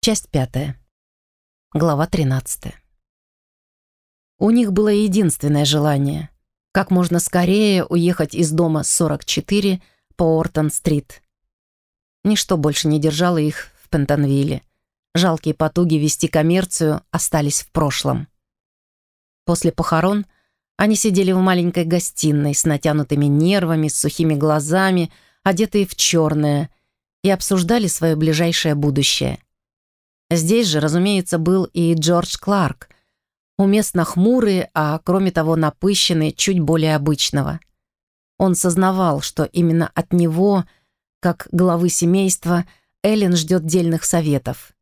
Часть пятая. Глава тринадцатая. У них было единственное желание — как можно скорее уехать из дома 44 по Ортон-стрит. Ничто больше не держало их в Пентонвилле. Жалкие потуги вести коммерцию остались в прошлом. После похорон они сидели в маленькой гостиной с натянутыми нервами, с сухими глазами, одетые в черное, и обсуждали свое ближайшее будущее. Здесь же, разумеется, был и Джордж Кларк, уместно хмурый, а кроме того напыщенный чуть более обычного. Он сознавал, что именно от него, как главы семейства, Эллен ждет дельных советов.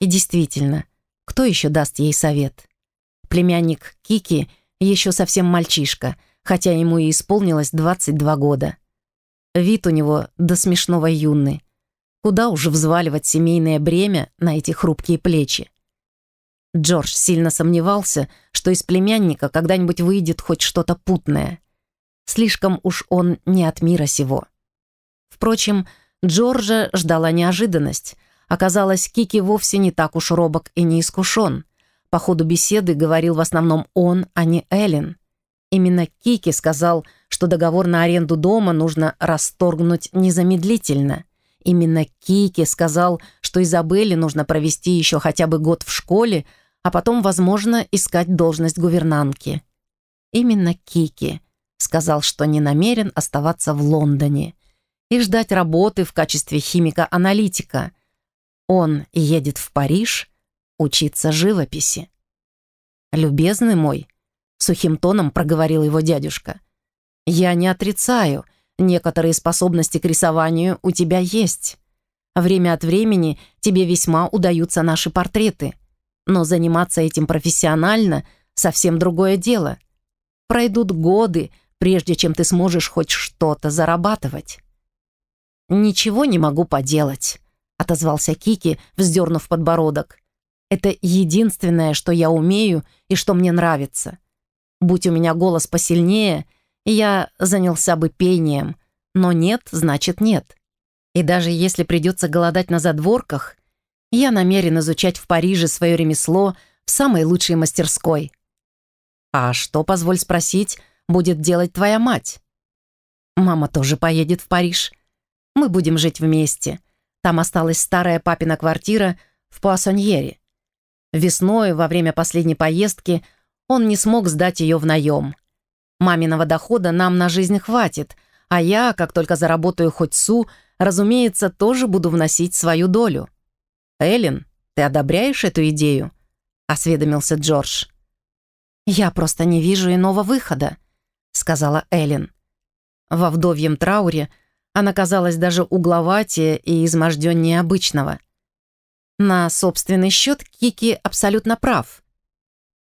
И действительно, кто еще даст ей совет? Племянник Кики еще совсем мальчишка, хотя ему и исполнилось 22 года. Вид у него до смешного юный. Куда уже взваливать семейное бремя на эти хрупкие плечи? Джордж сильно сомневался, что из племянника когда-нибудь выйдет хоть что-то путное. Слишком уж он не от мира сего. Впрочем, Джорджа ждала неожиданность. Оказалось, Кики вовсе не так уж робок и неискушен. По ходу беседы говорил в основном он, а не Эллен. Именно Кики сказал, что договор на аренду дома нужно расторгнуть незамедлительно. Именно Кики сказал, что Изабелле нужно провести еще хотя бы год в школе, а потом, возможно, искать должность гувернантки. Именно Кики сказал, что не намерен оставаться в Лондоне и ждать работы в качестве химика-аналитика. Он едет в Париж учиться живописи. «Любезный мой», — сухим тоном проговорил его дядюшка, «я не отрицаю, некоторые способности к рисованию у тебя есть. Время от времени тебе весьма удаются наши портреты. Но заниматься этим профессионально — совсем другое дело. Пройдут годы, прежде чем ты сможешь хоть что-то зарабатывать». «Ничего не могу поделать», — отозвался Кики, вздернув подбородок. «Это единственное, что я умею и что мне нравится. Будь у меня голос посильнее, я занялся бы пением, но нет, значит нет. И даже если придется голодать на задворках, я намерен изучать в Париже свое ремесло в самой лучшей мастерской. А что, позволь спросить, будет делать твоя мать? Мама тоже поедет в Париж. Мы будем жить вместе. Там осталась старая папина квартира в Пуассоньере. Весной, во время последней поездки, он не смог сдать ее в наем. Маминого дохода нам на жизнь хватит, а я, как только заработаю хоть су, разумеется, тоже буду вносить свою долю. «Эллен, ты одобряешь эту идею?» — осведомился Джордж. «Я просто не вижу иного выхода», — сказала Эллен. Во вдовьем трауре она казалась даже угловатее и изможденнее обычного. На собственный счет Кики абсолютно прав.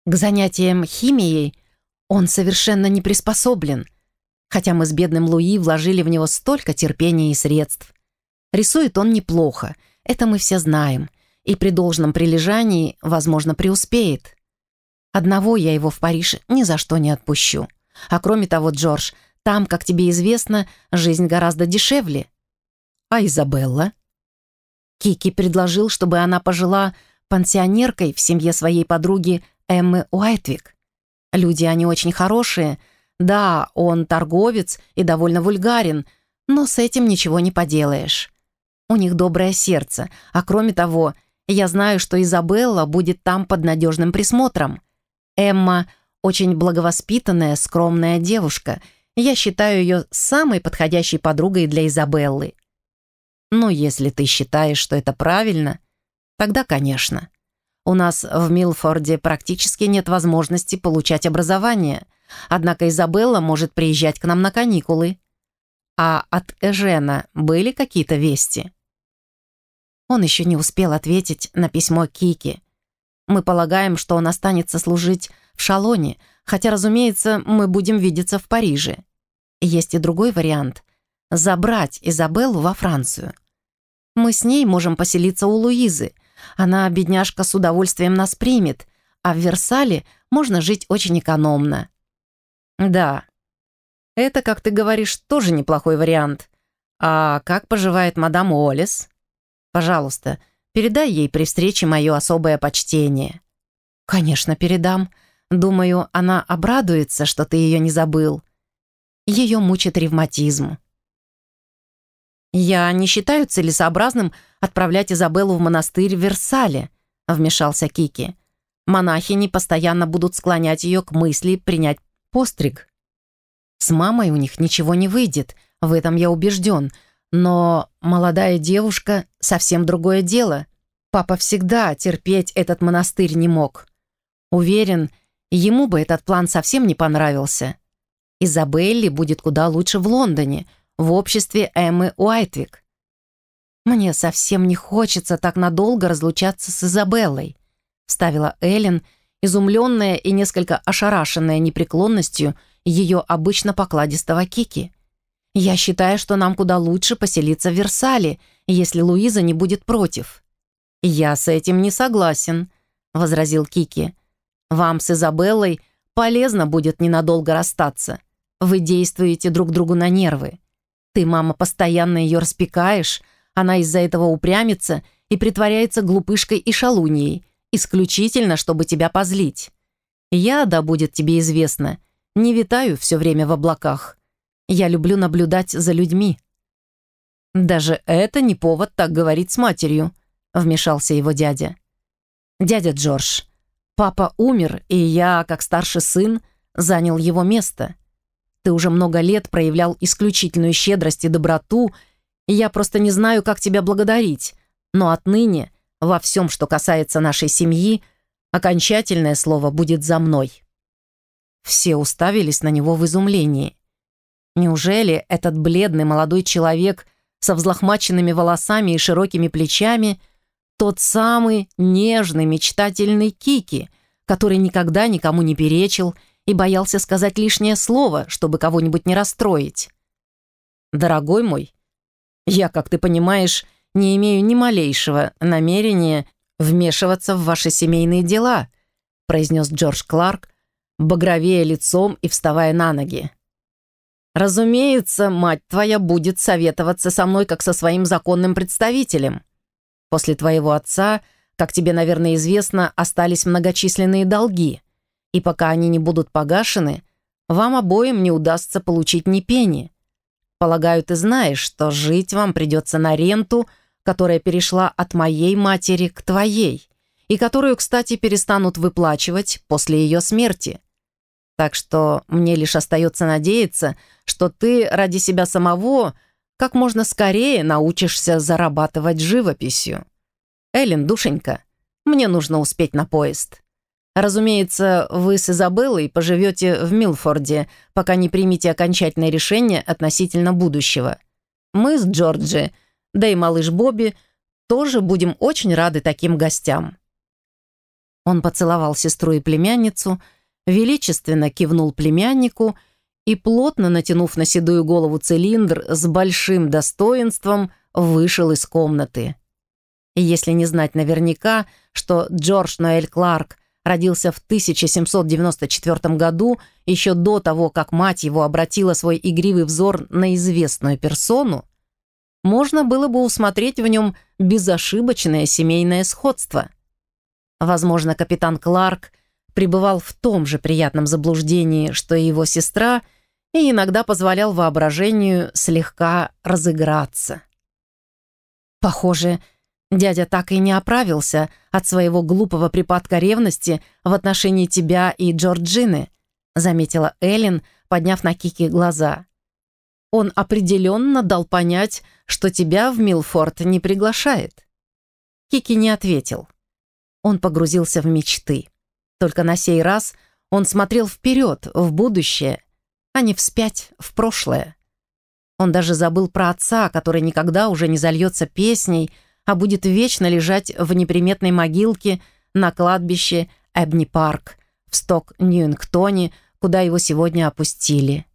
К занятиям химией он совершенно не приспособлен, хотя мы с бедным Луи вложили в него столько терпения и средств. Рисует он неплохо, это мы все знаем, и при должном прилежании, возможно, преуспеет. Одного я его в Париж ни за что не отпущу. А кроме того, Джордж, там, как тебе известно, жизнь гораздо дешевле. А Изабелла? Кики предложил, чтобы она пожила пансионеркой в семье своей подруги Эммы Уайтвик. Люди они очень хорошие. Да, он торговец и довольно вульгарен, но с этим ничего не поделаешь. У них доброе сердце, а кроме того, я знаю, что Изабелла будет там под надежным присмотром. Эмма очень благовоспитанная, скромная девушка. Я считаю ее самой подходящей подругой для Изабеллы. Ну, если ты считаешь, что это правильно, тогда, конечно. У нас в Милфорде практически нет возможности получать образование, однако Изабелла может приезжать к нам на каникулы. А от Эжена были какие-то вести?» Он еще не успел ответить на письмо Кики. Мы полагаем, что он останется служить в Шалоне, хотя, разумеется, мы будем видеться в Париже. Есть и другой вариант — забрать Изабеллу во Францию. Мы с ней можем поселиться у Луизы — она, бедняжка, с удовольствием нас примет, а в Версале можно жить очень экономно». «Да, это, как ты говоришь, тоже неплохой вариант. А как поживает мадам Уоллес? Пожалуйста, Передай ей при встрече мое особое почтение». «Конечно, передам. Думаю, она обрадуется, что ты ее не забыл. Ее мучит ревматизм». «Я не считаю целесообразным отправлять Изабеллу в монастырь в Версале», — вмешался Кики. «Монахини постоянно будут склонять ее к мысли принять постриг. С мамой у них ничего не выйдет, в этом я убежден, но молодая девушка — совсем другое дело. Папа всегда терпеть этот монастырь не мог. Уверен, ему бы этот план совсем не понравился. Изабелле будет куда лучше в Лондоне, в обществе Эммы Уайтвик. «Мне совсем не хочется так надолго разлучаться с Изабеллой», вставила Эллен, изумленная и несколько ошарашенная непреклонностью ее обычно покладистого Кики. Я считаю, что нам куда лучше поселиться в Версале, если Луиза не будет против». «Я с этим не согласен», — возразил Кики. «Вам с Изабеллой полезно будет ненадолго расстаться. Вы действуете друг другу на нервы. Ты, мама, постоянно ее распекаешь, она из-за этого упрямится и притворяется глупышкой и шалуньей, исключительно, чтобы тебя позлить. Я, да будет тебе известно, не витаю все время в облаках. Я люблю наблюдать за людьми». «Даже это не повод так говорить с матерью», — вмешался его дядя. «Дядя Джордж, папа умер, и я, как старший сын, занял его место. Ты уже много лет проявлял исключительную щедрость и доброту, и я просто не знаю, как тебя благодарить, но отныне во всем, что касается нашей семьи, окончательное слово будет за мной». Все уставились на него в изумлении. Неужели этот бледный молодой человек со взлохмаченными волосами и широкими плечами тот самый нежный, мечтательный Кики, который никогда никому не перечил и боялся сказать лишнее слово, чтобы кого-нибудь не расстроить? «Дорогой мой, я, как ты понимаешь, не имею ни малейшего намерения вмешиваться в ваши семейные дела», произнес Джордж Кларк, багровея лицом и вставая на ноги. Разумеется, мать твоя будет советоваться со мной как со своим законным представителем. После твоего отца, как тебе, наверное, известно, остались многочисленные долги, и пока они не будут погашены, вам обоим не удастся получить ни пени. Полагаю, ты знаешь, что жить вам придется на ренту, которая перешла от моей матери к твоей, и которую, кстати, перестанут выплачивать после ее смерти. Так что мне лишь остается надеяться, что ты ради себя самого как можно скорее научишься зарабатывать живописью. Эллен, душенька, мне нужно успеть на поезд. Разумеется, вы с Изабеллой поживете в Милфорде, пока не примете окончательное решение относительно будущего. Мы с Джорджи, да и малыш Бобби, тоже будем очень рады таким гостям». Он поцеловал сестру и племянницу, величественно кивнул племяннику и, плотно натянув на седую голову цилиндр, с большим достоинством вышел из комнаты. Если не знать наверняка, что Джордж Ноэль Кларк родился в 1794 году, еще до того, как мать его обратила свой игривый взор на известную персону, можно было бы усмотреть в нем безошибочное семейное сходство. Возможно, капитан Кларк пребывал в том же приятном заблуждении, что и его сестра, и иногда позволял воображению слегка разыграться. Похоже, дядя так и не оправился от своего глупого припадка ревности в отношении тебя и Джорджины, заметила Эллен, подняв на Кики глаза. Он определенно дал понять, что тебя в Милфорд не приглашает. Кики не ответил. Он погрузился в мечты. Только на сей раз он смотрел вперед, в будущее, а не вспять, в прошлое. Он даже забыл про отца, который никогда уже не зальется песней, а будет вечно лежать в неприметной могилке на кладбище Эбни-парк в Сток-Ньюингтоне, куда его сегодня опустили.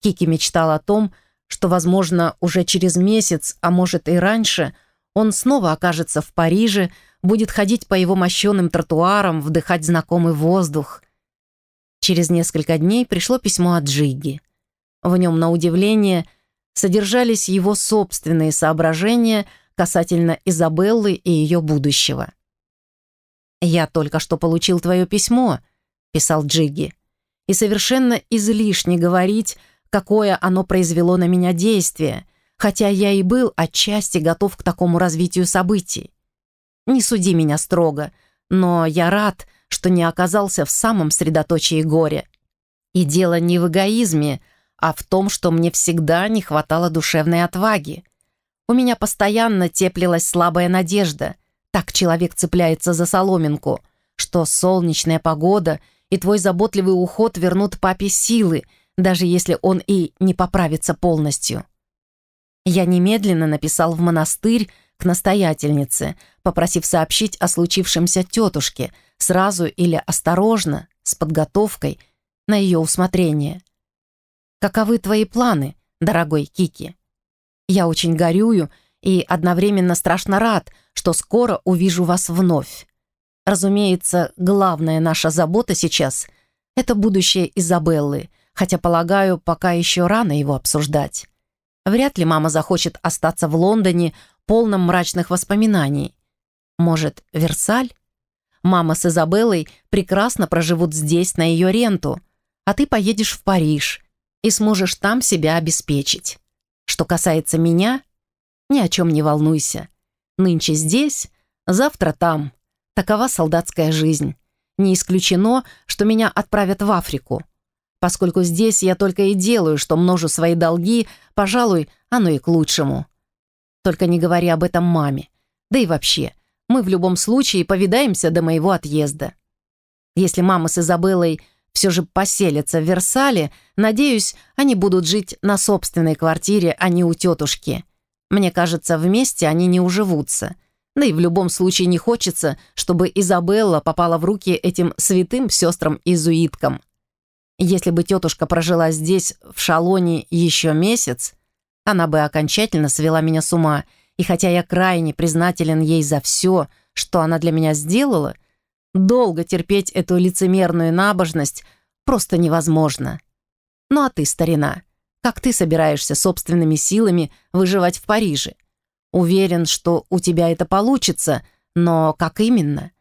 Кики мечтал о том, что, возможно, уже через месяц, а может и раньше, он снова окажется в Париже, будет ходить по его мощенным тротуарам, вдыхать знакомый воздух. Через несколько дней пришло письмо от Джиги. В нем, на удивление, содержались его собственные соображения касательно Изабеллы и ее будущего. «Я только что получил твое письмо», — писал Джигги, «и совершенно излишне говорить, какое оно произвело на меня действие, хотя я и был отчасти готов к такому развитию событий. Не суди меня строго, но я рад, что не оказался в самом средоточии горя. И дело не в эгоизме, а в том, что мне всегда не хватало душевной отваги. У меня постоянно теплилась слабая надежда. Так человек цепляется за соломинку, что солнечная погода и твой заботливый уход вернут папе силы, даже если он и не поправится полностью. Я немедленно написал в монастырь к настоятельнице, попросив сообщить о случившемся тетушке, сразу или осторожно, с подготовкой, на ее усмотрение. «Каковы твои планы, дорогой Кики?» Я очень горюю и одновременно страшно рад, что скоро увижу вас вновь. Разумеется, главная наша забота сейчас — это будущее Изабеллы, хотя, полагаю, пока еще рано его обсуждать. Вряд ли мама захочет остаться в Лондоне полном мрачных воспоминаний. Может, Версаль? Мама с Изабеллой прекрасно проживут здесь на ее ренту, а ты поедешь в Париж и сможешь там себя обеспечить. Что касается меня, ни о чем не волнуйся. Нынче здесь, завтра там. Такова солдатская жизнь. Не исключено, что меня отправят в Африку. Поскольку здесь я только и делаю, что множу свои долги, пожалуй, оно и к лучшему. Только не говори об этом маме. Да и вообще, мы в любом случае повидаемся до моего отъезда. Если мама с Изабеллой все же поселятся в Версале, надеюсь, они будут жить на собственной квартире, а не у тетушки. Мне кажется, вместе они не уживутся. Да и в любом случае не хочется, чтобы Изабелла попала в руки этим святым сестрам-изуиткам. Если бы тетушка прожила здесь, в Шалоне, еще месяц, она бы окончательно свела меня с ума, и хотя я крайне признателен ей за все, что она для меня сделала, долго терпеть эту лицемерную набожность просто невозможно. Ну а ты, старина, как ты собираешься собственными силами выживать в Париже? Уверен, что у тебя это получится, но как именно?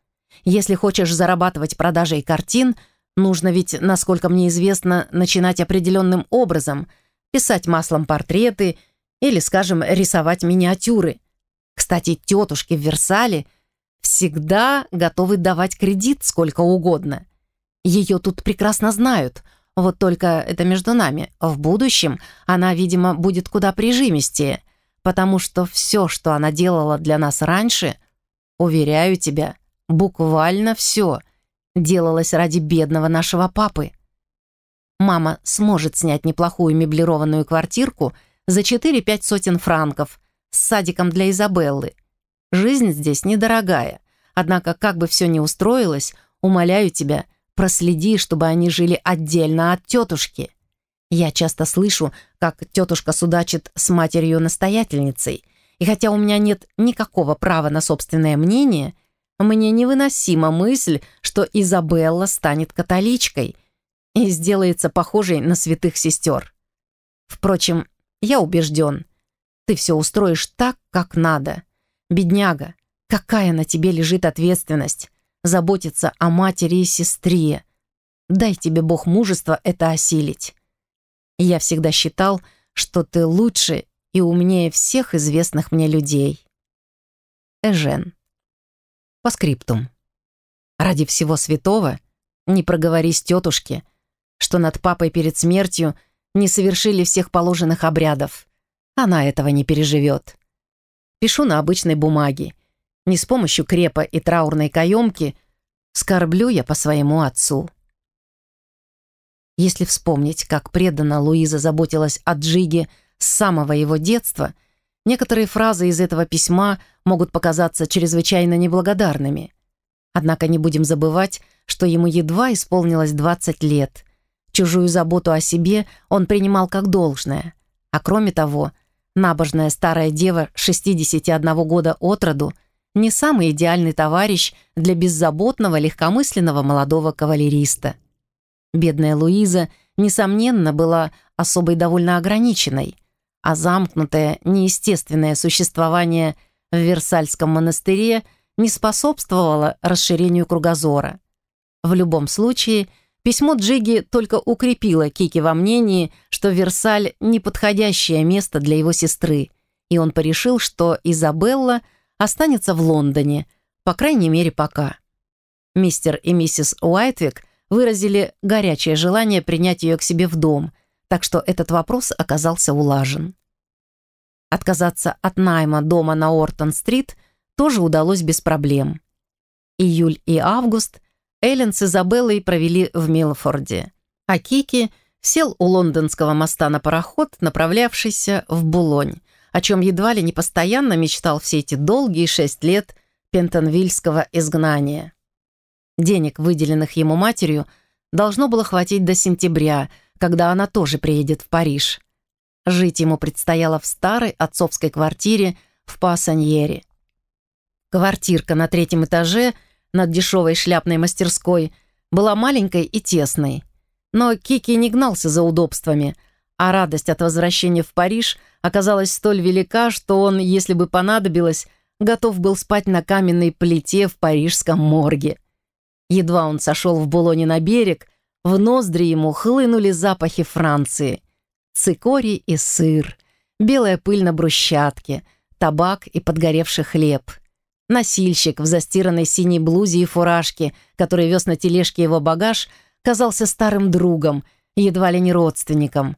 Если хочешь зарабатывать продажей картин – Нужно ведь, насколько мне известно, начинать определенным образом, писать маслом портреты или, скажем, рисовать миниатюры. Кстати, тетушки в Версале всегда готовы давать кредит сколько угодно. Ее тут прекрасно знают, вот только это между нами. В будущем она, видимо, будет куда прижимистее, потому что все, что она делала для нас раньше, уверяю тебя, буквально все — делалось ради бедного нашего папы. Мама сможет снять неплохую меблированную квартирку за 4-5 сотен франков с садиком для Изабеллы. Жизнь здесь недорогая, однако как бы все ни устроилось, умоляю тебя, проследи, чтобы они жили отдельно от тетушки. Я часто слышу, как тетушка судачит с матерью-настоятельницей, и хотя у меня нет никакого права на собственное мнение – мне невыносима мысль, что Изабелла станет католичкой и сделается похожей на святых сестер. Впрочем, я убежден, ты все устроишь так, как надо. Бедняга, какая на тебе лежит ответственность заботиться о матери и сестре. Дай тебе Бог мужества это осилить. Я всегда считал, что ты лучше и умнее всех известных мне людей. Эжен. По скриптум. Ради всего святого не проговорись тетушке, что над папой перед смертью не совершили всех положенных обрядов. Она этого не переживет. Пишу на обычной бумаге. Не с помощью крепа и траурной каемки скорблю я по своему отцу. Если вспомнить, как преданно Луиза заботилась о Джиге с самого его детства — Некоторые фразы из этого письма могут показаться чрезвычайно неблагодарными. Однако не будем забывать, что ему едва исполнилось 20 лет. Чужую заботу о себе он принимал как должное. А кроме того, набожная старая дева 61 года от роду не самый идеальный товарищ для беззаботного, легкомысленного молодого кавалериста. Бедная Луиза, несомненно, была особой довольно ограниченной – а замкнутое, неестественное существование в Версальском монастыре не способствовало расширению кругозора. В любом случае, письмо Джиги только укрепило Кики во мнении, что Версаль — неподходящее место для его сестры, и он порешил, что Изабелла останется в Лондоне, по крайней мере, пока. Мистер и миссис Уайтвик выразили горячее желание принять ее к себе в дом, так что этот вопрос оказался улажен. Отказаться от найма дома на Ортон-стрит тоже удалось без проблем. Июль и август Эллен с Изабеллой провели в Милфорде, а Кики сел у лондонского моста на пароход, направлявшийся в Булонь, о чем едва ли не постоянно мечтал все эти долгие шесть лет пентонвильского изгнания. Денег, выделенных ему матерью, должно было хватить до сентября, когда она тоже приедет в Париж. Жить ему предстояло в старой отцовской квартире в Пассаньере. Квартирка на третьем этаже над дешевой шляпной мастерской была маленькой и тесной. Но Кики не гнался за удобствами, а радость от возвращения в Париж оказалась столь велика, что он, если бы понадобилось, готов был спать на каменной плите в парижском морге. Едва он сошел в Булоне на берег, в ноздри ему хлынули запахи Франции. Цикорий и сыр, белая пыль на брусчатке, табак и подгоревший хлеб. Носильщик в застиранной синей блузе и фуражке, который вез на тележке его багаж, казался старым другом, едва ли не родственником.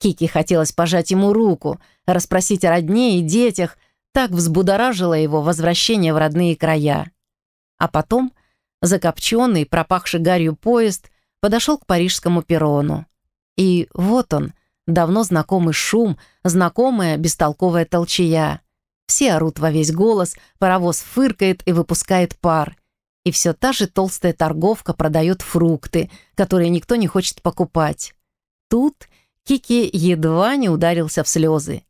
Кики хотелось пожать ему руку, расспросить о родне и детях, так взбудоражило его возвращение в родные края. А потом Закопченный, пропахший гарью поезд подошел к парижскому перрону. И вот он, давно знакомый шум, знакомая бестолковая толчая. Все орут во весь голос, паровоз фыркает и выпускает пар. И все та же толстая торговка продает фрукты, которые никто не хочет покупать. Тут Кики едва не ударился в слезы.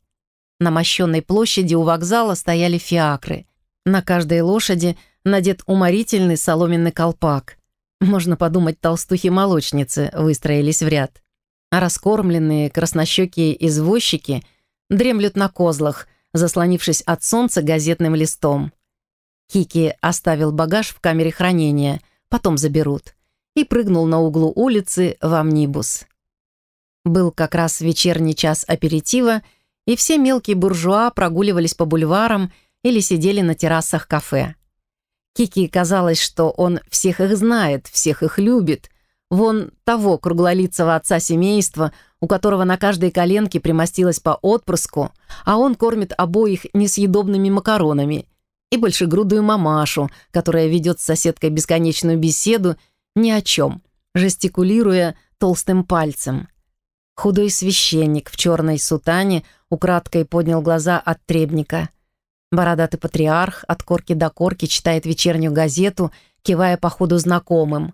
На мощенной площади у вокзала стояли фиакры. На каждой лошади надет уморительный соломенный колпак. Можно подумать, толстухи-молочницы выстроились в ряд. А раскормленные краснощекие извозчики дремлют на козлах, заслонившись от солнца газетным листом. Кики оставил багаж в камере хранения, потом заберут, и прыгнул на углу улицы в амнибус. Был как раз вечерний час аперитива, и все мелкие буржуа прогуливались по бульварам или сидели на террасах кафе. Кики казалось, что он всех их знает, всех их любит. Вон того круглолицего отца семейства, у которого на каждой коленке примостилась по отпрыску, а он кормит обоих несъедобными макаронами. И большегрудую мамашу, которая ведет с соседкой бесконечную беседу ни о чем, жестикулируя толстым пальцем. Худой священник в черной сутане украдкой поднял глаза от требника – Бородатый патриарх от корки до корки читает вечернюю газету, кивая по ходу знакомым.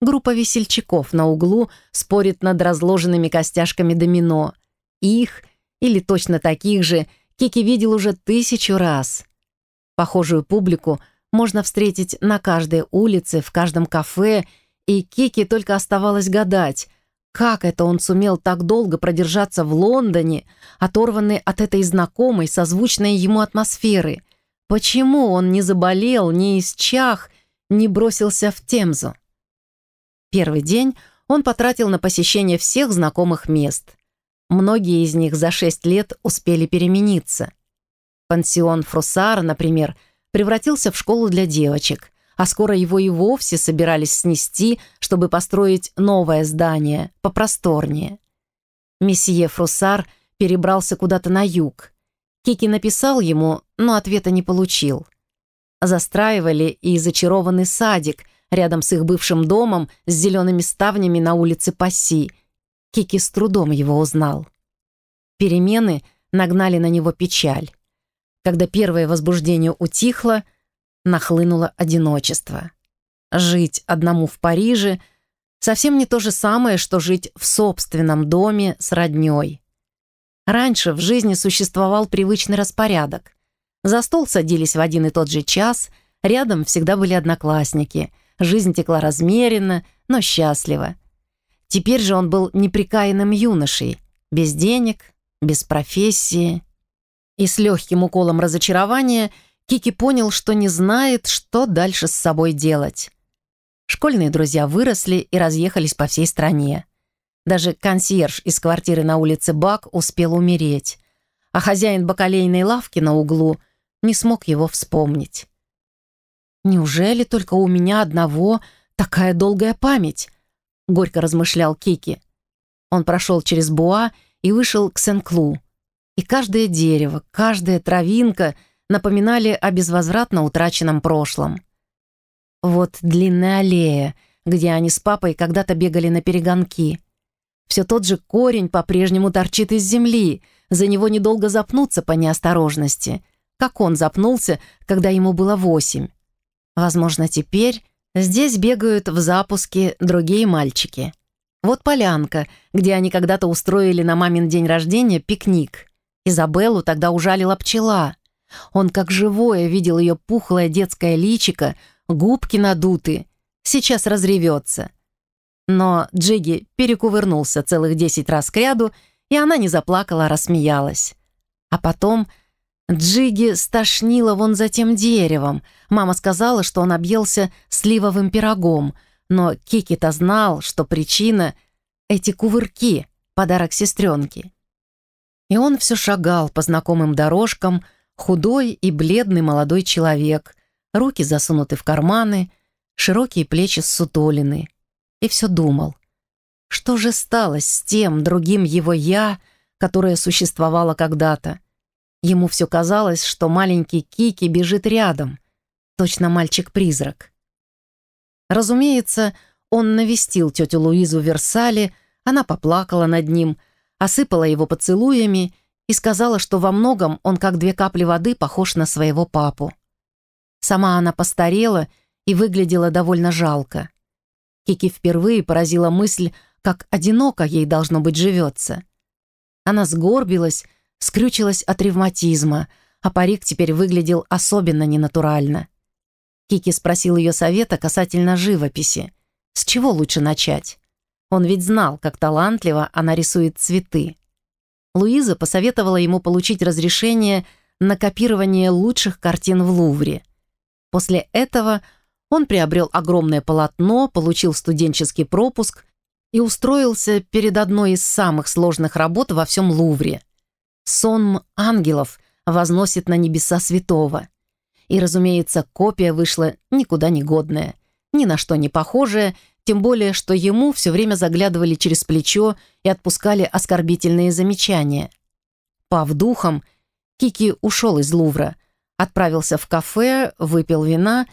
Группа весельчаков на углу спорит над разложенными костяшками домино. Их, или точно таких же, Кики видел уже тысячу раз. Похожую публику можно встретить на каждой улице, в каждом кафе, и Кики только оставалось гадать — как это он сумел так долго продержаться в Лондоне, оторванный от этой знакомой, созвучной ему атмосферы? Почему он не заболел, не исчах, не бросился в Темзу? Первый день он потратил на посещение всех знакомых мест. Многие из них за шесть лет успели перемениться. Пансион Фрусара, например, превратился в школу для девочек а скоро его и вовсе собирались снести, чтобы построить новое здание, попросторнее. Месье Фруссар перебрался куда-то на юг. Кики написал ему, но ответа не получил. Застраивали и зачарованный садик рядом с их бывшим домом с зелеными ставнями на улице Пасси. Кики с трудом его узнал. Перемены нагнали на него печаль. Когда первое возбуждение утихло, нахлынуло одиночество. Жить одному в Париже совсем не то же самое, что жить в собственном доме с роднёй. Раньше в жизни существовал привычный распорядок. За стол садились в один и тот же час, рядом всегда были одноклассники. Жизнь текла размеренно, но счастливо. Теперь же он был неприкаянным юношей, без денег, без профессии. И с легким уколом разочарования Кики понял, что не знает, что дальше с собой делать. Школьные друзья выросли и разъехались по всей стране. Даже консьерж из квартиры на улице Бак успел умереть, а хозяин бакалейной лавки на углу не смог его вспомнить. «Неужели только у меня одного такая долгая память?» — горько размышлял Кики. Он прошел через Буа и вышел к Сен-Клу. И каждое дерево, каждая травинка напоминали о безвозвратно утраченном прошлом. Вот длинная аллея, где они с папой когда-то бегали на перегонки. Все тот же корень по-прежнему торчит из земли, за него недолго запнуться по неосторожности, как он запнулся, когда ему было восемь. Возможно, теперь здесь бегают в запуске другие мальчики. Вот полянка, где они когда-то устроили на мамин день рождения пикник. Изабеллу тогда ужалила пчела. Он как живое видел ее пухлое детское личико, губки надуты. Сейчас разревется. Но Джиги перекувырнулся целых десять раз к ряду, и она не заплакала, а рассмеялась. А потом Джиги стошнило вон за тем деревом. Мама сказала, что он объелся сливовым пирогом, но Кики-то знал, что причина — эти кувырки, подарок сестренке. И он все шагал по знакомым дорожкам, худой и бледный молодой человек, руки засунуты в карманы, широкие плечи ссутолины. И все думал, что же стало с тем другим его «я», которое существовало когда-то? Ему все казалось, что маленький Кики бежит рядом, точно мальчик-призрак. Разумеется, он навестил тетю Луизу в Версале, она поплакала над ним, осыпала его поцелуями и сказала, что во многом он, как две капли воды, похож на своего папу. Сама она постарела и выглядела довольно жалко. Кики впервые поразила мысль, как одиноко ей должно быть живется. Она сгорбилась, скрючилась от ревматизма, а парик теперь выглядел особенно ненатурально. Кики спросил ее совета касательно живописи. С чего лучше начать? Он ведь знал, как талантливо она рисует цветы. Луиза посоветовала ему получить разрешение на копирование лучших картин в Лувре. После этого он приобрел огромное полотно, получил студенческий пропуск и устроился перед одной из самых сложных работ во всем Лувре. Сон ангелов возносит на небеса святого. И, разумеется, копия вышла никуда не годная, ни на что не похожая, тем более, что ему все время заглядывали через плечо и отпускали оскорбительные замечания. Пав духом, Кики ушел из Лувра, отправился в кафе, выпил вина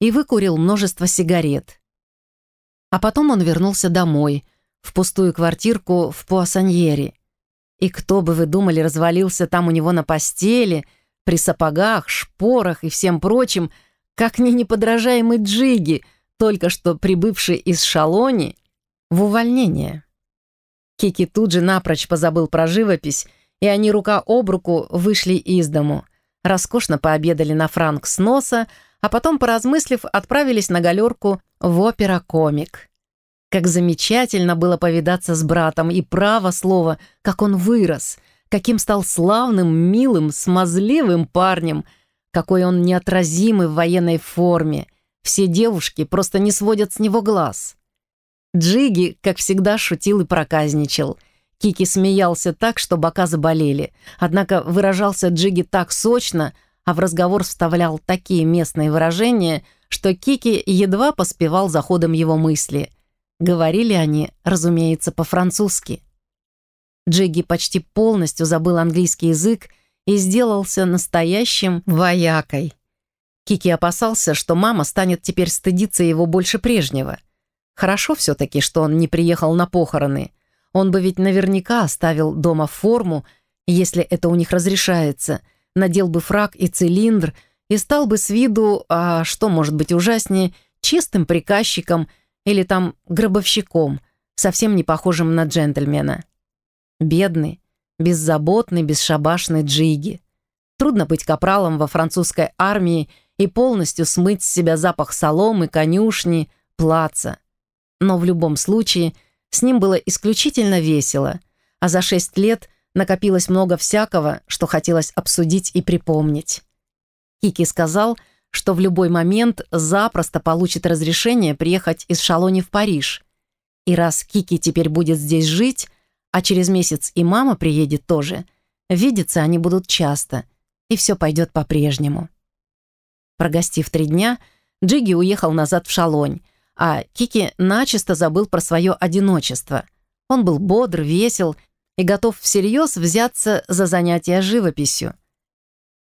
и выкурил множество сигарет. А потом он вернулся домой, в пустую квартирку в Пуассаньере. И кто бы вы думали, развалился там у него на постели, при сапогах, шпорах и всем прочем, как не неподражаемый Джиги, только что прибывший из Шалони, в увольнение. Кики тут же напрочь позабыл про живопись, и они рука об руку вышли из дому. Роскошно пообедали на франк с носа, а потом, поразмыслив, отправились на галерку в опера-комик. Как замечательно было повидаться с братом, и право слово, как он вырос, каким стал славным, милым, смазливым парнем, какой он неотразимый в военной форме. Все девушки просто не сводят с него глаз. Джиги, как всегда, шутил и проказничал. Кики смеялся так, что бока заболели. Однако выражался Джиги так сочно, а в разговор вставлял такие местные выражения, что Кики едва поспевал за ходом его мысли. Говорили они, разумеется, по-французски. Джигги почти полностью забыл английский язык и сделался настоящим воякой. Кики опасался, что мама станет теперь стыдиться его больше прежнего. Хорошо все-таки, что он не приехал на похороны. Он бы ведь наверняка оставил дома форму, если это у них разрешается, надел бы фраг и цилиндр и стал бы с виду, а что может быть ужаснее, чистым приказчиком – или там гробовщиком, совсем не похожим на джентльмена. Бедный, беззаботный, бесшабашный Джиги. Трудно быть капралом во французской армии и полностью смыть с себя запах соломы, конюшни, плаца. Но в любом случае с ним было исключительно весело, а за шесть лет накопилось много всякого, что хотелось обсудить и припомнить. Кики сказал, что в любой момент запросто получит разрешение приехать из Шалони в Париж. И раз Кики теперь будет здесь жить, а через месяц и мама приедет тоже, видеться они будут часто, и все пойдет по-прежнему. Прогостив три дня, Джиги уехал назад в Шалонь, а Кики начисто забыл про свое одиночество. Он был бодр, весел и готов всерьез взяться за занятия живописью.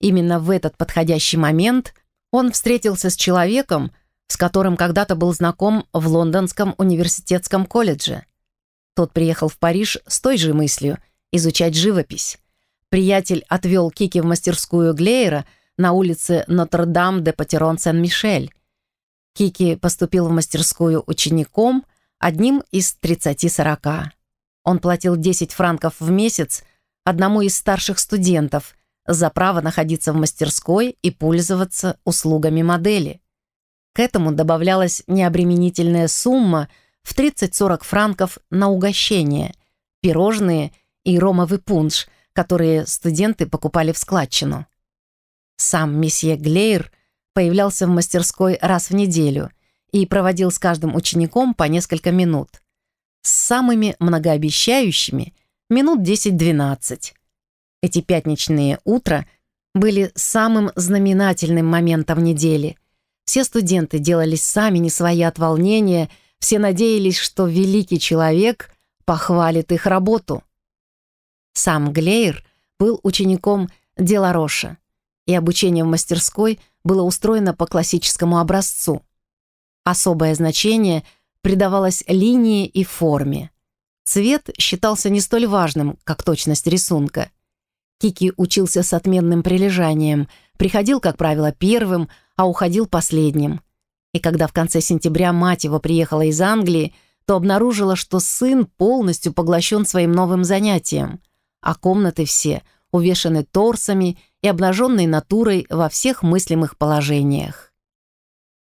Именно в этот подходящий момент он встретился с человеком, с которым когда-то был знаком в Лондонском университетском колледже. Тот приехал в Париж с той же мыслью – изучать живопись. Приятель отвел Кики в мастерскую Глейера на улице Нотр-Дам-де-Патерон-Сен-Мишель. Кики поступил в мастерскую учеником, одним из 30-40. Он платил 10 франков в месяц одному из старших студентов за право находиться в мастерской и пользоваться услугами модели. К этому добавлялась необременительная сумма в 30-40 франков на угощение, пирожные и ромовый пунш, которые студенты покупали в складчину. Сам месье Глейр появлялся в мастерской раз в неделю и проводил с каждым учеником по несколько минут. С самыми многообещающими — минут 10-12. Эти пятничные утра были самым знаменательным моментом недели. Все студенты делались сами не свои от волнения, все надеялись, что великий человек похвалит их работу. Сам Глейр был учеником Делароша, и обучение в мастерской было устроено по классическому образцу. Особое значение придавалось линии и форме. Цвет считался не столь важным, как точность рисунка. Кики учился с отменным прилежанием, приходил, как правило, первым, а уходил последним. И когда в конце сентября мать его приехала из Англии, то обнаружила, что сын полностью поглощен своим новым занятием, а комнаты все увешаны торсами и обнаженной натурой во всех мыслимых положениях.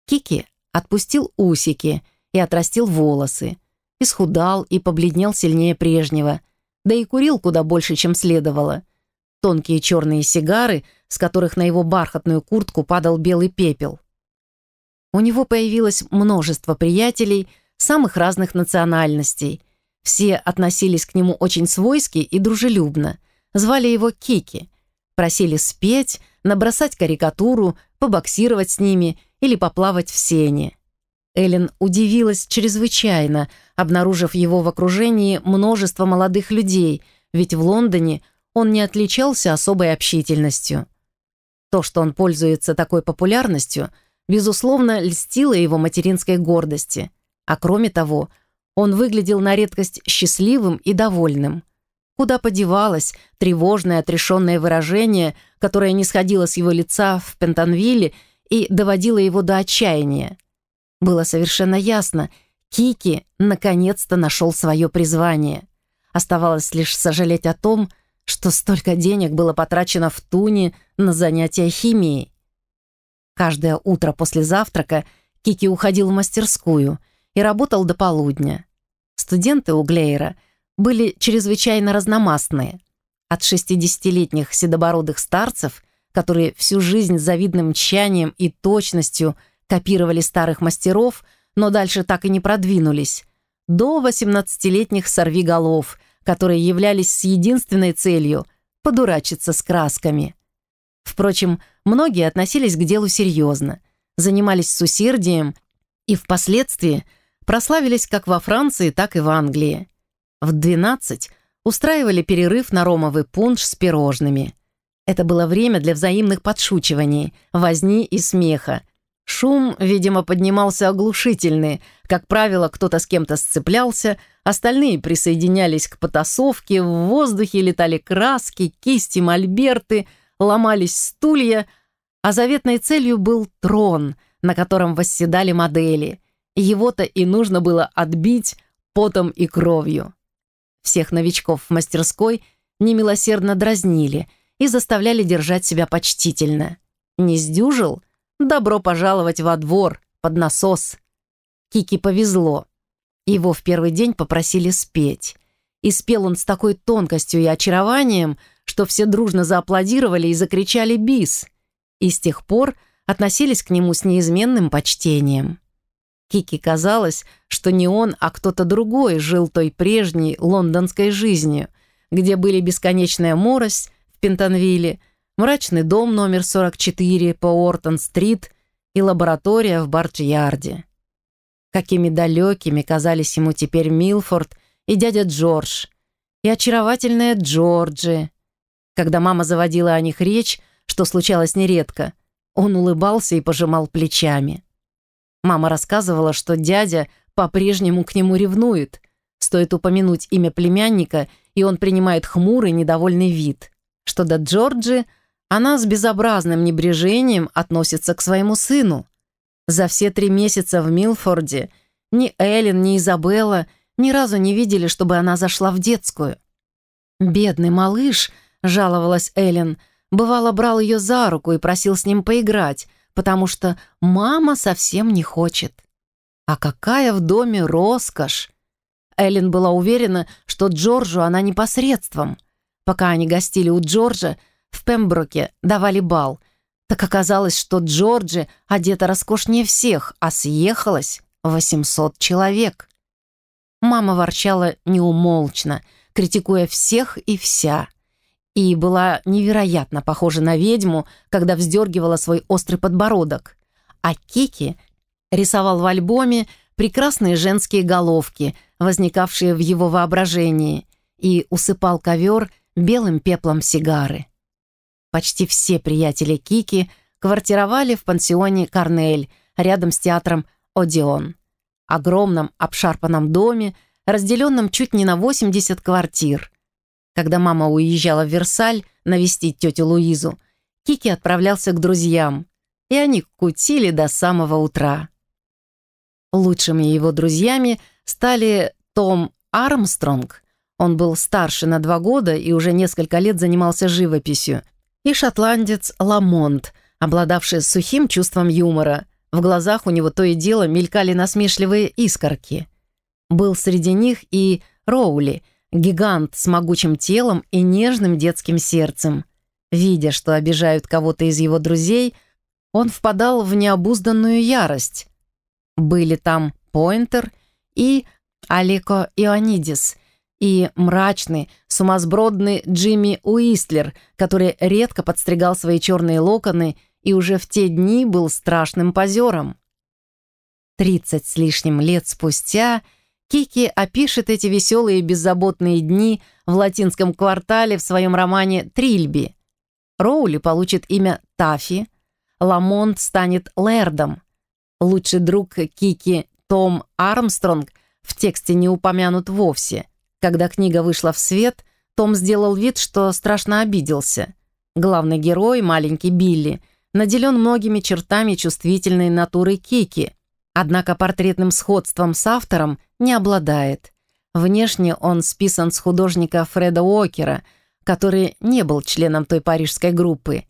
Кики отпустил усики и отрастил волосы, исхудал и побледнел сильнее прежнего, да и курил куда больше, чем следовало — тонкие черные сигары, с которых на его бархатную куртку падал белый пепел. У него появилось множество приятелей самых разных национальностей. Все относились к нему очень свойски и дружелюбно. Звали его Кики. Просили спеть, набросать карикатуру, побоксировать с ними или поплавать в сене. Эллен удивилась чрезвычайно, обнаружив его в окружении множества молодых людей, ведь в Лондоне – он не отличался особой общительностью. То, что он пользуется такой популярностью, безусловно, льстило его материнской гордости. А кроме того, он выглядел на редкость счастливым и довольным. Куда подевалось тревожное, отрешенное выражение, которое не сходило с его лица в Пентонвилле и доводило его до отчаяния. Было совершенно ясно, Кики наконец-то нашел свое призвание. Оставалось лишь сожалеть о том, что столько денег было потрачено в Туне на занятия химией. Каждое утро после завтрака Кики уходил в мастерскую и работал до полудня. Студенты у Глейера были чрезвычайно разномастные. От 60-летних седобородых старцев, которые всю жизнь завидным тщанием и точностью копировали старых мастеров, но дальше так и не продвинулись, до 18-летних сорвиголов, которые являлись с единственной целью — подурачиться с красками. Впрочем, многие относились к делу серьезно, занимались с усердием и впоследствии прославились как во Франции, так и в Англии. В 12 устраивали перерыв на ромовый пунш с пирожными. Это было время для взаимных подшучиваний, возни и смеха, Шум, видимо, поднимался оглушительный. Как правило, кто-то с кем-то сцеплялся, остальные присоединялись к потасовке, в воздухе летали краски, кисти, мольберты, ломались стулья, а заветной целью был трон, на котором восседали модели. Его-то и нужно было отбить потом и кровью. Всех новичков в мастерской немилосердно дразнили и заставляли держать себя почтительно. Не сдюжил — Добро пожаловать во двор, под насос. Кики повезло. Его в первый день попросили спеть. и спел он с такой тонкостью и очарованием, что все дружно зааплодировали и закричали «Бис!» и с тех пор относились к нему с неизменным почтением. Кики казалось, что не он, а кто-то другой жил той прежней лондонской жизнью, где были бесконечная морось в Пентонвилле, мрачный дом номер 44 по Уортон-стрит и лаборатория в Барч-Ярде. Какими далекими казались ему теперь Милфорд и дядя Джордж, и очаровательная Джорджи. Когда мама заводила о них речь, что случалось нередко, он улыбался и пожимал плечами. Мама рассказывала, что дядя по-прежнему к нему ревнует. Стоит упомянуть имя племянника, и он принимает хмурый, недовольный вид. Что до Джорджи, она с безобразным небрежением относится к своему сыну. За все три месяца в Милфорде ни Эллен, ни Изабелла ни разу не видели, чтобы она зашла в детскую. «Бедный малыш», — жаловалась Эллен, бывало брал ее за руку и просил с ним поиграть, потому что мама совсем не хочет. А какая в доме роскошь! Эллен была уверена, что Джорджу она непосредством. Пока они гостили у Джорджа, в Пемброке давали бал. Так оказалось, что Джорджи одета роскошнее всех, а съехалось 800 человек. Мама ворчала неумолчно, критикуя всех и вся и была невероятно похожа на ведьму, когда вздергивала свой острый подбородок. А Кики рисовал в альбоме прекрасные женские головки, возникавшие в его воображении, и усыпал ковер белым пеплом сигары. Почти все приятели Кики квартировали в пансионе «Корнель» рядом с театром «Одеон». Огромном обшарпанном доме, разделенном чуть не на 80 квартир – когда мама уезжала в Версаль навестить тетю Луизу, Кики отправлялся к друзьям, и они кутили до самого утра. Лучшими его друзьями стали Том Армстронг, он был старше на два года и уже несколько лет занимался живописью, и шотландец Ламонт, обладавший сухим чувством юмора. В глазах у него то и дело мелькали насмешливые искорки. Был среди них и Роули — Гигант с могучим телом и нежным детским сердцем. Видя, что обижают кого-то из его друзей, он впадал в необузданную ярость. Были там Пойнтер и Алико Ионидис, и мрачный, сумасбродный Джимми Уистлер, который редко подстригал свои черные локоны и уже в те дни был страшным позером. Тридцать с лишним лет спустя – Кики опишет эти веселые беззаботные дни в латинском квартале в своем романе «Трильби». Роули получит имя Тафи, Ламонт станет Лэрдом. Лучший друг Кики Том Армстронг в тексте не упомянут вовсе. Когда книга вышла в свет, том сделал вид, что страшно обиделся. Главный герой, маленький Билли, наделен многими чертами чувствительной натуры Кики, однако портретным сходством с автором не обладает. Внешне он списан с художника Фреда Уокера, который не был членом той парижской группы.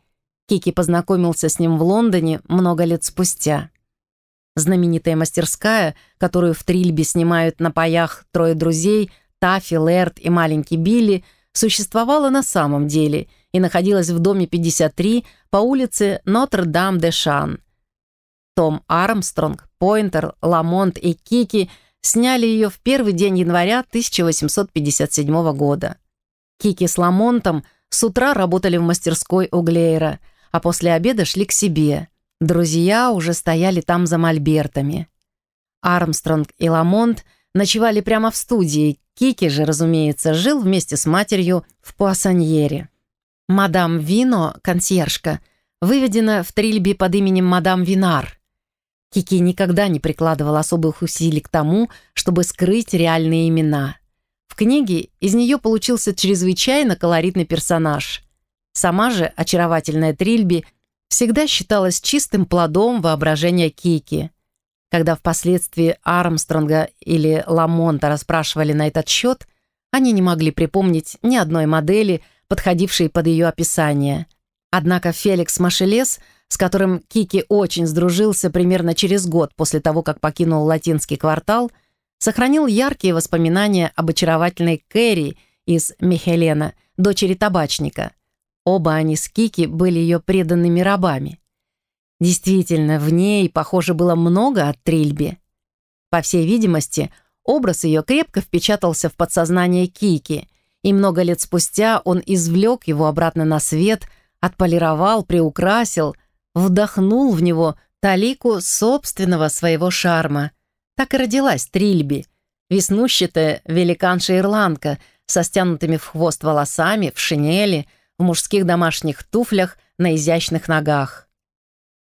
Кики познакомился с ним в Лондоне много лет спустя. Знаменитая мастерская, которую в Трильбе снимают на паях трое друзей, Таффи, Лэрд и маленький Билли, существовала на самом деле и находилась в доме 53 по улице Нотр-Дам-де-Шан. Том Армстронг, Пойнтер, Ламонт и Кики – Сняли ее в первый день января 1857 года. Кики с Ламонтом с утра работали в мастерской у Глейра, а после обеда шли к себе. Друзья уже стояли там за мольбертами. Армстронг и Ламонт ночевали прямо в студии. Кики же, разумеется, жил вместе с матерью в Пуассаньере. Мадам Вино, консьержка, выведена в трильбе под именем мадам Винар. Кики никогда не прикладывал особых усилий к тому, чтобы скрыть реальные имена. В книге из нее получился чрезвычайно колоритный персонаж. Сама же очаровательная Трильби всегда считалась чистым плодом воображения Кики. Когда впоследствии Армстронга или Ламонта расспрашивали на этот счет, они не могли припомнить ни одной модели, подходившей под ее описание. Однако Феликс Машелес – с которым Кики очень сдружился примерно через год после того, как покинул латинский квартал, сохранил яркие воспоминания об очаровательной Кэрри из Михелена, дочери табачника. Оба они с Кики были ее преданными рабами. Действительно, в ней, похоже, было много от Трильби. По всей видимости, образ ее крепко впечатался в подсознание Кики, и много лет спустя он извлек его обратно на свет, отполировал, приукрасил, вдохнул в него талику собственного своего шарма. Так и родилась Трильби, веснущатая великанша-ирландка со стянутыми в хвост волосами, в шинели, в мужских домашних туфлях на изящных ногах.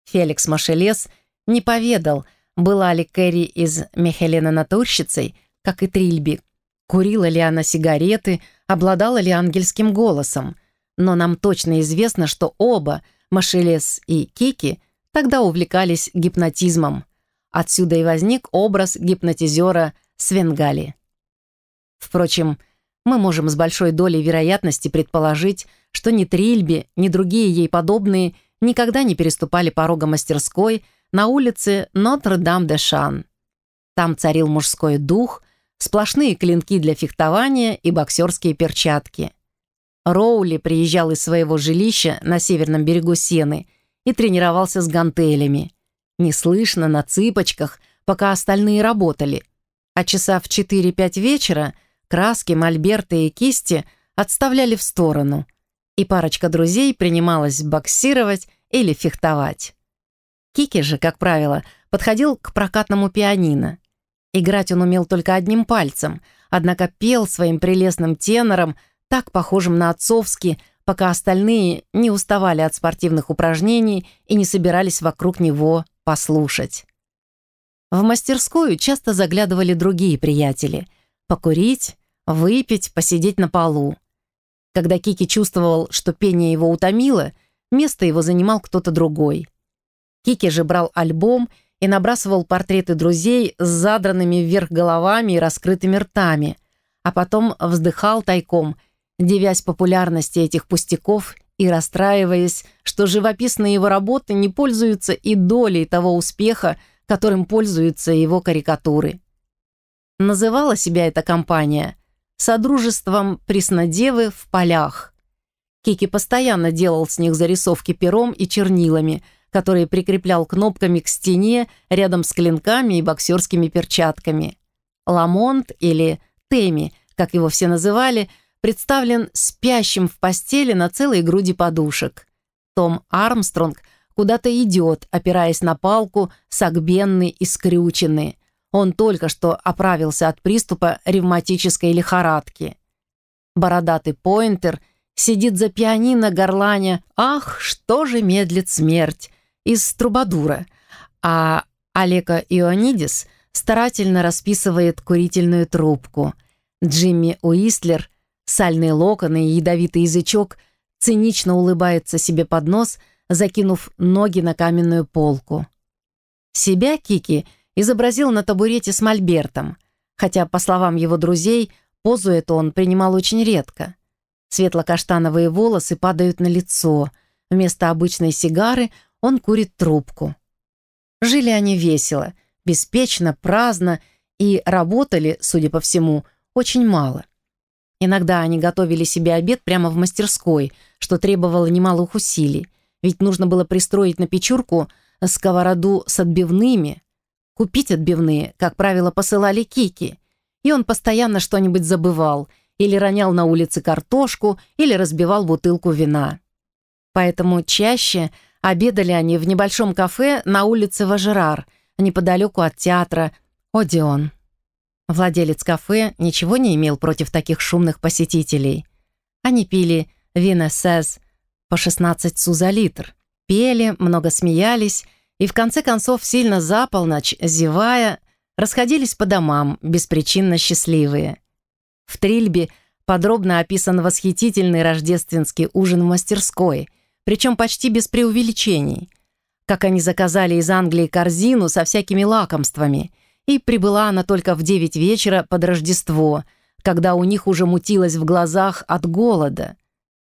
Феликс Машелес не поведал, была ли Кэрри из Мехелена натурщицей, как и Трильби, курила ли она сигареты, обладала ли ангельским голосом. Но нам точно известно, что оба, Машелес и Кики, тогда увлекались гипнотизмом. Отсюда и возник образ гипнотизера Свенгали. Впрочем, мы можем с большой долей вероятности предположить, что ни Трильби, ни другие ей подобные никогда не переступали порога мастерской на улице Нотр-Дам-де-Шан. Там царил мужской дух, сплошные клинки для фехтования и боксерские перчатки. Роули приезжал из своего жилища на северном берегу Сены и тренировался с гантелями. Неслышно, на цыпочках, пока остальные работали. А часа в 4-5 вечера краски, мольберты и кисти отставляли в сторону – и парочка друзей принималась боксировать или фехтовать. Кики же, как правило, подходил к прокатному пианино. Играть он умел только одним пальцем, однако пел своим прелестным тенором, так похожим на отцовский, пока остальные не уставали от спортивных упражнений и не собирались вокруг него послушать. В мастерскую часто заглядывали другие приятели. Покурить, выпить, посидеть на полу. Когда Кики чувствовал, что пение его утомило, место его занимал кто-то другой. Кики же брал альбом и набрасывал портреты друзей с задранными вверх головами и раскрытыми ртами, а потом вздыхал тайком, девясь популярности этих пустяков и расстраиваясь, что живописные его работы не пользуются и долей того успеха, которым пользуются его карикатуры. Называла себя эта компания Содружеством Преснодевы в полях. Кики постоянно делал с них зарисовки пером и чернилами, которые прикреплял кнопками к стене рядом с клинками и боксерскими перчатками. Ламонт или Теми, как его все называли, представлен спящим в постели на целой груди подушек. Том Армстронг куда-то идет, опираясь на палку, согбенный и скрюченный. Он только что оправился от приступа ревматической лихорадки. Бородатый поинтер сидит за пианино горланя «Ах, что же медлит смерть!» из «Трубадура», а Олега Ионидис старательно расписывает курительную трубку. Джимми Уистлер, сальные локоны и ядовитый язычок, цинично улыбается себе под нос, закинув ноги на каменную полку. Себя Кики – изобразил на табурете с мольбертом, хотя, по словам его друзей, позу эту он принимал очень редко. Светло-каштановые волосы падают на лицо, вместо обычной сигары он курит трубку. Жили они весело, беспечно, праздно и работали, судя по всему, очень мало. Иногда они готовили себе обед прямо в мастерской, что требовало немалых усилий, ведь нужно было пристроить на печурку сковороду с отбивными, Купить отбивные, как правило, посылали Кики, и он постоянно что-нибудь забывал, или ронял на улице картошку, или разбивал бутылку вина. Поэтому чаще обедали они в небольшом кафе на улице Важерар, неподалеку от театра «Одион». Владелец кафе ничего не имел против таких шумных посетителей. Они пили вина «Сэз» по 16 су за литр, пели, много смеялись и в конце концов сильно за полночь, зевая, расходились по домам, беспричинно счастливые. В Трильбе подробно описан восхитительный рождественский ужин в мастерской, причем почти без преувеличений. Как они заказали из Англии корзину со всякими лакомствами, и прибыла она только в девять вечера под Рождество, когда у них уже мутилось в глазах от голода.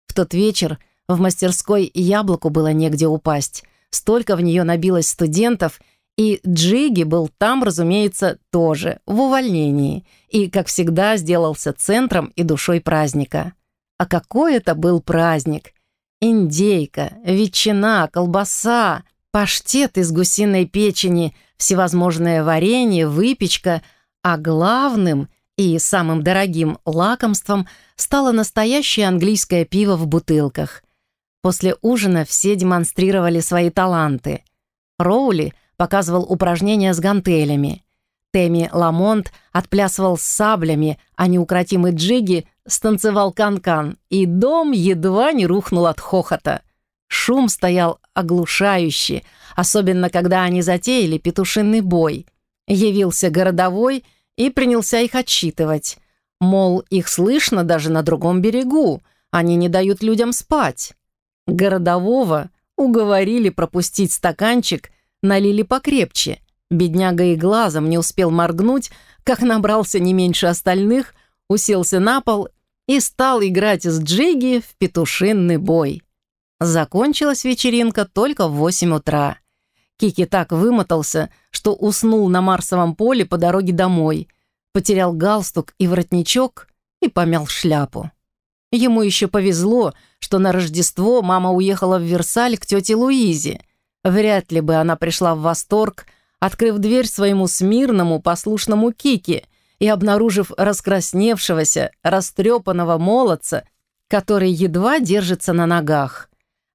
В тот вечер в мастерской яблоку было негде упасть, Столько в нее набилось студентов, И Джиги был там, разумеется, тоже, в увольнении, и, как всегда, сделался центром и душой праздника. А какой это был праздник! Индейка, ветчина, колбаса, паштет из гусиной печени, всевозможное варенье, выпечка, а главным и самым дорогим лакомством стало настоящее английское пиво в бутылках. После ужина все демонстрировали свои таланты. Роули показывал упражнения с гантелями. Тэмми Ламонт отплясывал с саблями, а неукротимый Джиги станцевал канкан, -кан, и дом едва не рухнул от хохота. Шум стоял оглушающий, особенно когда они затеяли петушиный бой. Явился городовой и принялся их отчитывать. Мол, их слышно даже на другом берегу, они не дают людям спать. Городового уговорили пропустить стаканчик, налили покрепче. Бедняга и глазом не успел моргнуть, как набрался не меньше остальных, уселся на пол и стал играть с Джиги в петушинный бой. Закончилась вечеринка только в 8 утра. Кики так вымотался, что уснул на Марсовом поле по дороге домой, потерял галстук и воротничок и помял шляпу. Ему еще повезло, что на Рождество мама уехала в Версаль к тете Луизе. Вряд ли бы она пришла в восторг, открыв дверь своему смирному, послушному Кике и обнаружив раскрасневшегося, растрепанного молодца, который едва держится на ногах.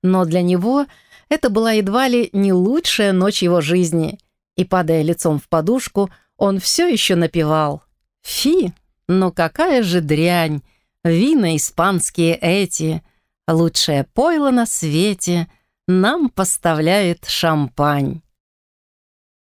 Но для него это была едва ли не лучшая ночь его жизни, и, падая лицом в подушку, он все еще напевал. «Фи, ну какая же дрянь! Вина испанские эти, лучшее пойло на свете, нам поставляет шампань».